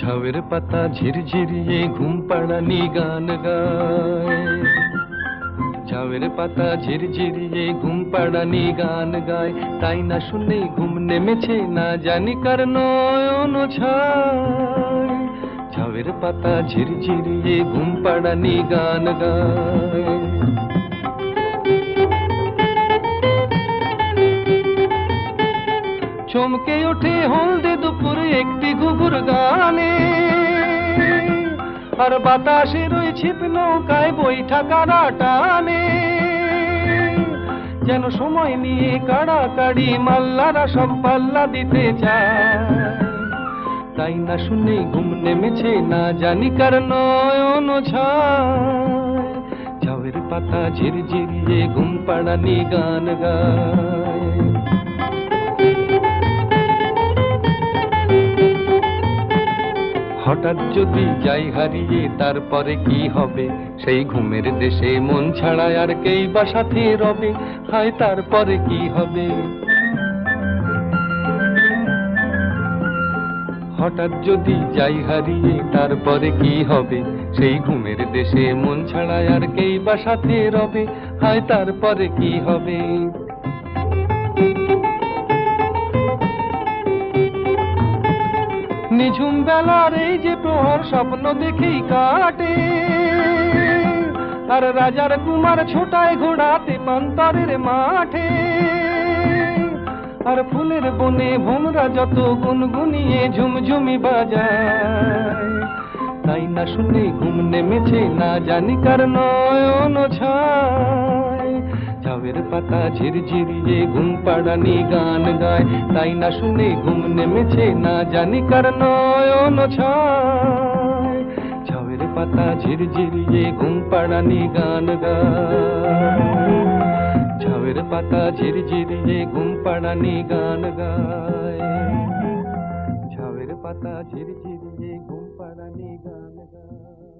ঝাউয়ের পাতা ঝিরঝিরিয়ে ঘুম পাড়ানি গান গায়। ঝাউয়ের পাতা ঝিরঝিরিয়ে ঘুম পাড়ানি গান গায়। তাই না শুনে ঘুম নেমেছে না জানি কার নয়ন ছায়। ঝাউয়ের পাতা ঝিরঝিরিয়ে ঘুম পাড়ানি গান গায়। চমকে ওঠে হলদে একটি ঘুঘুর গানে। আর বাতাসের ওই ছিপ নৌকায় বৈঠা কারা টানে। যেন সময় নিয়ে কাড়াকাড়ি মাল্লারা সব পাল্লা দিতে চায়। তাই না শুনে ঘুম নেমেছে না জানি কার নয়ন ছায়। ঝাউয়ের পাতা ঝিরঝিরিয়ে ঘুম পাড়ানি গান গায়। হঠাৎ যদি যাই হারিয়ে, তারপরে কি হবে? সেই ঘুমের দেশে মন ছাড়া আর কেই বা সাথে রবে? হায়, তারপরে কি হবে? হঠাৎ যদি যাই হারিয়ে, তারপরে কি হবে? সেই ঘুমের দেশে মন ছাড়া আর কেই বা সাথে রবে? হায়, তারপরে কি হবে? নিঝুম বেলার এই যে প্রহর স্বপ্ন দেখেই কাটে। আর রাজার কুমার ছোটায় ঘোড়াতে পান্তরের মাঠে। আর ফুলের বনে ভোমরা যত গুনগুনিয়ে ঝুমঝুমি বাজায়। তাই না শুনে ঘুম নেমেছে না জানি কার নয়ন ছায়। ঝাউয়ের পাতা ঝিরঝিরিয়ে ঘুম পাড়ানি গান গায়, তাই না শুনে ঘুম নেমেছে না জানি কার নয়ন ছায়। ঝাউয়ের পাতা ঝিরঝিরিয়ে ঘুম পাড়ানি গান গায়, ঝাউয়ের পাতা ঝিরঝিরিয়ে ঘুম পাড়ানি গান গায়। ঝাউয়ের পাতা ঝিরঝিরিয়ে ঘুম পাড়ানি গান গায়।